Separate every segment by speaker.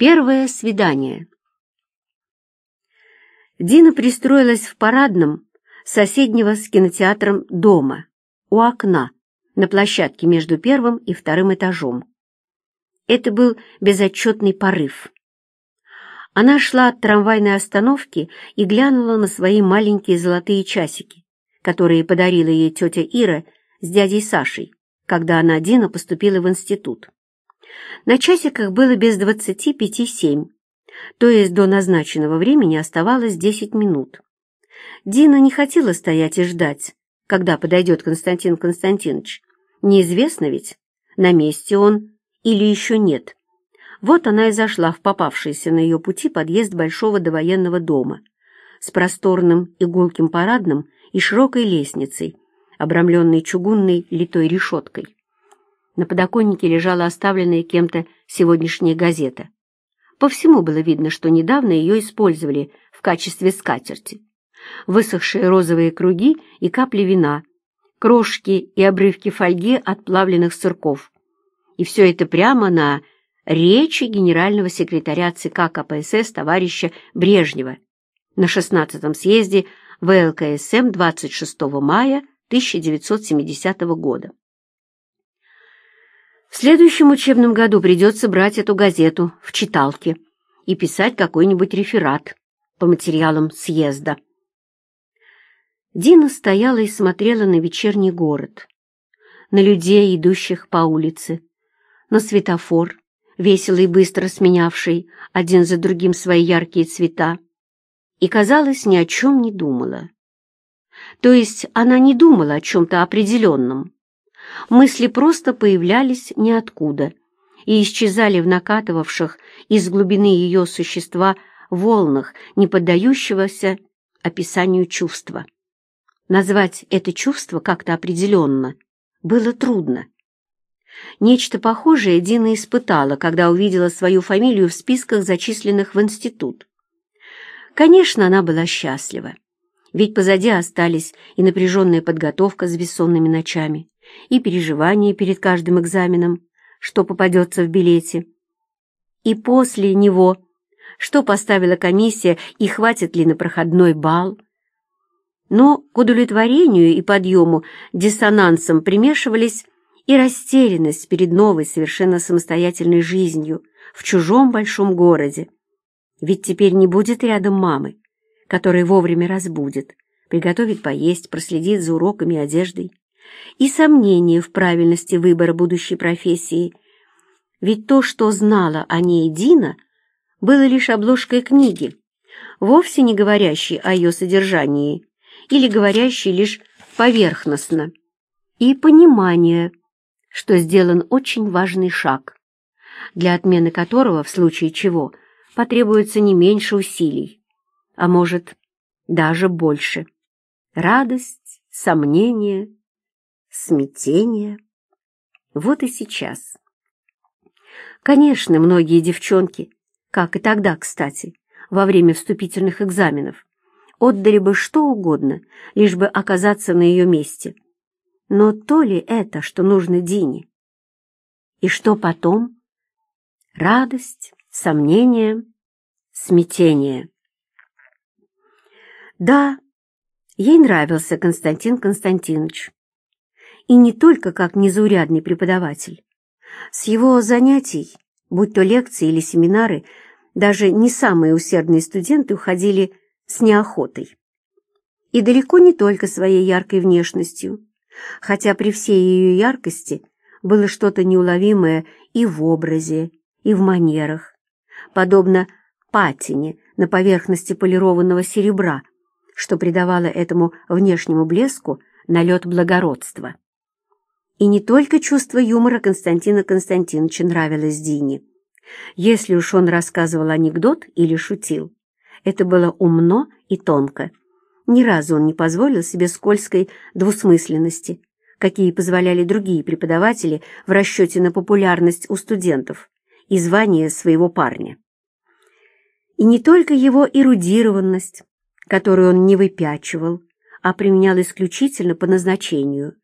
Speaker 1: Первое свидание. Дина пристроилась в парадном соседнего с кинотеатром дома, у окна, на площадке между первым и вторым этажом. Это был безотчетный порыв. Она шла от трамвайной остановки и глянула на свои маленькие золотые часики, которые подарила ей тетя Ира с дядей Сашей, когда она, Дина, поступила в институт. На часиках было без двадцати пяти семь, то есть до назначенного времени оставалось десять минут. Дина не хотела стоять и ждать, когда подойдет Константин Константинович. Неизвестно ведь, на месте он или еще нет. Вот она и зашла в попавшийся на ее пути подъезд большого довоенного дома с просторным игулким парадным и широкой лестницей, обрамленной чугунной литой решеткой. На подоконнике лежала оставленная кем-то сегодняшняя газета. По всему было видно, что недавно ее использовали в качестве скатерти. Высохшие розовые круги и капли вина, крошки и обрывки фольги от плавленных сырков. И все это прямо на речи генерального секретаря ЦК КПСС товарища Брежнева на 16-м съезде ВЛКСМ 26 мая 1970 года. Следующем учебном году придется брать эту газету в читалке и писать какой-нибудь реферат по материалам съезда. Дина стояла и смотрела на вечерний город, на людей, идущих по улице, на светофор, весело и быстро сменявший один за другим свои яркие цвета, и, казалось, ни о чем не думала. То есть она не думала о чем-то определенном, Мысли просто появлялись ниоткуда и исчезали в накатывавших из глубины ее существа волнах, не поддающегося описанию чувства. Назвать это чувство как-то определенно было трудно. Нечто похожее Дина испытала, когда увидела свою фамилию в списках, зачисленных в институт. Конечно, она была счастлива, ведь позади остались и напряженная подготовка с бессонными ночами, и переживания перед каждым экзаменом, что попадется в билете. И после него, что поставила комиссия и хватит ли на проходной бал. Но к удовлетворению и подъему диссонансом примешивались и растерянность перед новой, совершенно самостоятельной жизнью в чужом большом городе. Ведь теперь не будет рядом мамы, которая вовремя разбудит, приготовит поесть, проследит за уроками и одеждой и сомнения в правильности выбора будущей профессии. Ведь то, что знала о ней Дина, было лишь обложкой книги, вовсе не говорящей о ее содержании или говорящей лишь поверхностно, и понимание, что сделан очень важный шаг, для отмены которого, в случае чего, потребуется не меньше усилий, а может, даже больше. Радость, сомнение, смятение. Вот и сейчас. Конечно, многие девчонки, как и тогда, кстати, во время вступительных экзаменов, отдали бы что угодно, лишь бы оказаться на ее месте. Но то ли это, что нужно Дине? И что потом? Радость, сомнение, смятение. Да, ей нравился Константин Константинович и не только как незаурядный преподаватель. С его занятий, будь то лекции или семинары, даже не самые усердные студенты уходили с неохотой. И далеко не только своей яркой внешностью, хотя при всей ее яркости было что-то неуловимое и в образе, и в манерах, подобно патине на поверхности полированного серебра, что придавало этому внешнему блеску налет благородства. И не только чувство юмора Константина Константиновича нравилось Дине. Если уж он рассказывал анекдот или шутил, это было умно и тонко. Ни разу он не позволил себе скользкой двусмысленности, какие позволяли другие преподаватели в расчете на популярность у студентов и звание своего парня. И не только его эрудированность, которую он не выпячивал, а применял исключительно по назначению –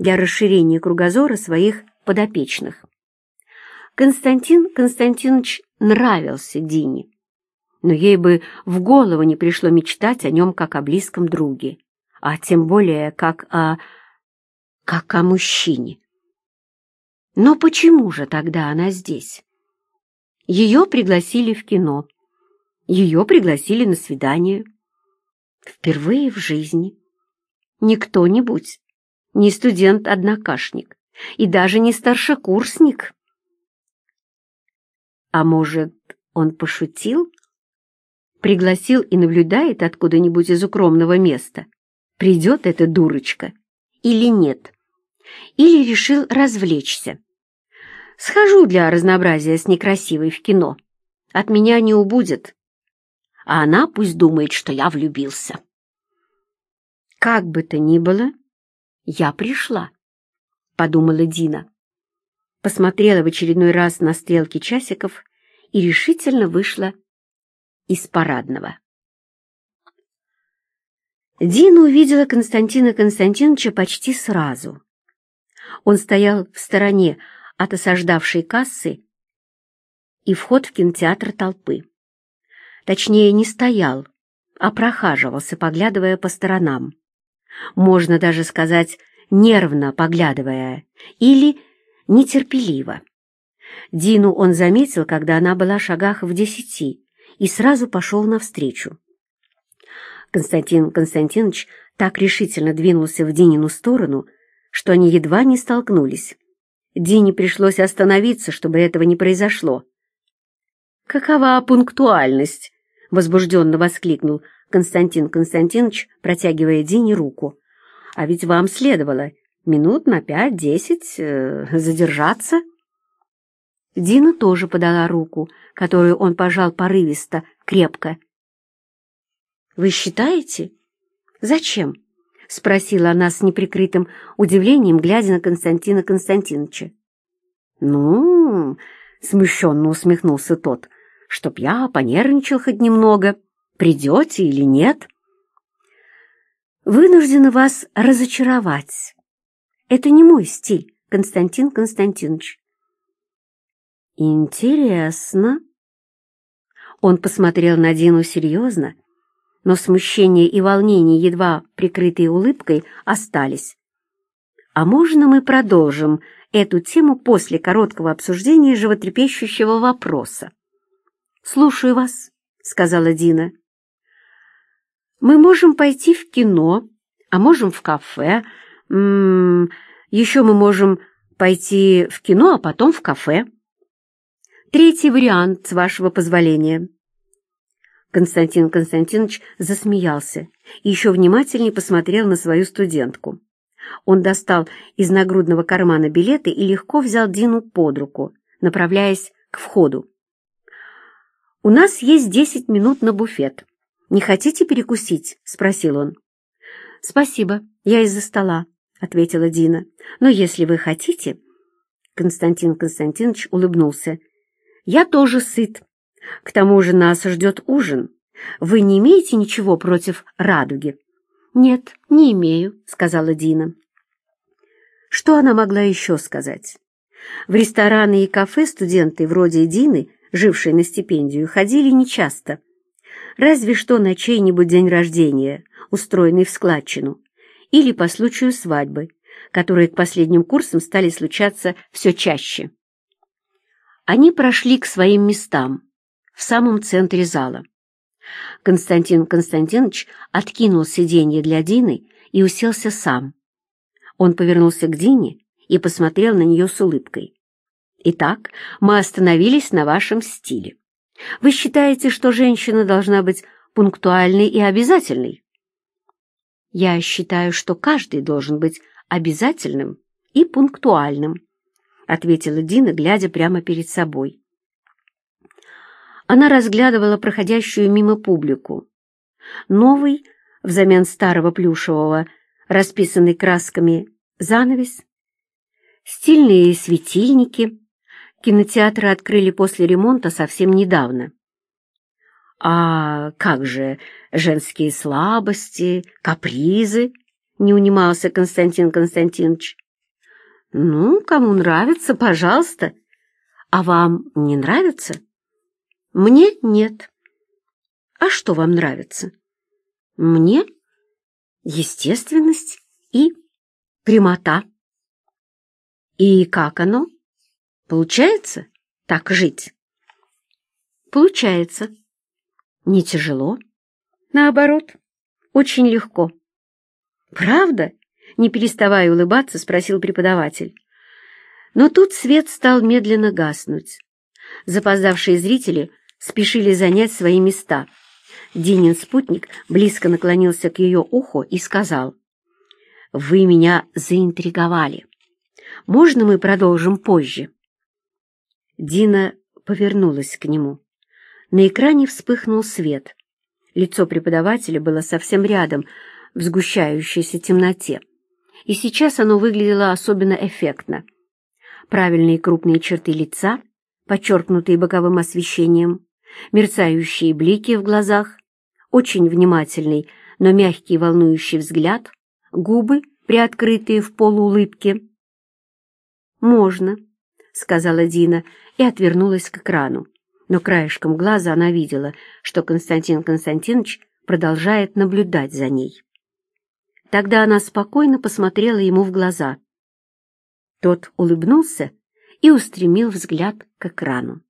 Speaker 1: для расширения кругозора своих подопечных. Константин Константинович нравился Дине, но ей бы в голову не пришло мечтать о нем как о близком друге, а тем более как о... как о мужчине. Но почему же тогда она здесь? Ее пригласили в кино. Ее пригласили на свидание. Впервые в жизни. Не кто-нибудь, не студент-однокашник и даже не старшекурсник. А может, он пошутил? Пригласил и наблюдает откуда-нибудь из укромного места. Придет эта дурочка или нет? Или решил развлечься? Схожу для разнообразия с некрасивой в кино. От меня не убудет. А она пусть думает, что я влюбился. Как бы то ни было, я пришла, подумала Дина посмотрела в очередной раз на стрелки часиков и решительно вышла из парадного. Дина увидела Константина Константиновича почти сразу. Он стоял в стороне от осаждавшей кассы и вход в кинотеатр толпы. Точнее, не стоял, а прохаживался, поглядывая по сторонам. Можно даже сказать, нервно поглядывая, или нетерпеливо. Дину он заметил, когда она была в шагах в десяти, и сразу пошел навстречу. Константин Константинович так решительно двинулся в Динину сторону, что они едва не столкнулись. Дине пришлось остановиться, чтобы этого не произошло. «Какова пунктуальность?» — возбужденно воскликнул Константин Константинович, протягивая Дине руку. «А ведь вам следовало минут на пять-десять э, задержаться. Дина тоже подала руку, которую он пожал порывисто, крепко. «Вы считаете? Зачем?» — спросила она с неприкрытым удивлением, глядя на Константина Константиновича. «Ну...» — смущенно усмехнулся тот. «Чтоб я понервничал хоть немного. Придете или нет?» «Вынуждена вас разочаровать», это не мой стиль, Константин Константинович. Интересно. Он посмотрел на Дину серьезно, но смущение и волнение, едва прикрытые улыбкой, остались. А можно мы продолжим эту тему после короткого обсуждения животрепещущего вопроса? «Слушаю вас», — сказала Дина. «Мы можем пойти в кино, а можем в кафе, М -м, еще мы можем пойти в кино, а потом в кафе. Третий вариант, с вашего позволения. Константин Константинович засмеялся и еще внимательнее посмотрел на свою студентку. Он достал из нагрудного кармана билеты и легко взял Дину под руку, направляясь к входу. «У нас есть десять минут на буфет. Не хотите перекусить?» — спросил он. «Спасибо, я из-за стола», — ответила Дина. «Но если вы хотите...» Константин Константинович улыбнулся. «Я тоже сыт. К тому же нас ждет ужин. Вы не имеете ничего против радуги?» «Нет, не имею», — сказала Дина. Что она могла еще сказать? В рестораны и кафе студенты вроде Дины, жившие на стипендию, ходили нечасто. Разве что на чей-нибудь день рождения, устроенный в складчину или по случаю свадьбы, которые к последним курсам стали случаться все чаще. Они прошли к своим местам в самом центре зала. Константин Константинович откинул сиденье для Дины и уселся сам. Он повернулся к Дине и посмотрел на нее с улыбкой. «Итак, мы остановились на вашем стиле. Вы считаете, что женщина должна быть пунктуальной и обязательной?» Я считаю, что каждый должен быть обязательным и пунктуальным, ответила Дина, глядя прямо перед собой. Она разглядывала проходящую мимо публику. Новый, взамен старого плюшевого, расписанный красками, занавес, стильные светильники. Кинотеатры открыли после ремонта совсем недавно. «А как же женские слабости, капризы?» — не унимался Константин Константинович. «Ну, кому нравится, пожалуйста. А вам не нравится? Мне нет. А что вам нравится? Мне естественность и прямота. И как оно? Получается так жить? Получается. Не тяжело. Наоборот, очень легко. Правда? Не переставая улыбаться, спросил преподаватель. Но тут свет стал медленно гаснуть. Запоздавшие зрители спешили занять свои места. Динин спутник близко наклонился к ее уху и сказал, «Вы меня заинтриговали. Можно мы продолжим позже?» Дина повернулась к нему. На экране вспыхнул свет. Лицо преподавателя было совсем рядом, в сгущающейся темноте. И сейчас оно выглядело особенно эффектно. Правильные крупные черты лица, подчеркнутые боковым освещением, мерцающие блики в глазах, очень внимательный, но мягкий волнующий взгляд, губы, приоткрытые в полуулыбке. «Можно», — сказала Дина и отвернулась к экрану. Но краешком глаза она видела, что Константин Константинович продолжает наблюдать за ней. Тогда она спокойно посмотрела ему в глаза. Тот улыбнулся и устремил взгляд к экрану.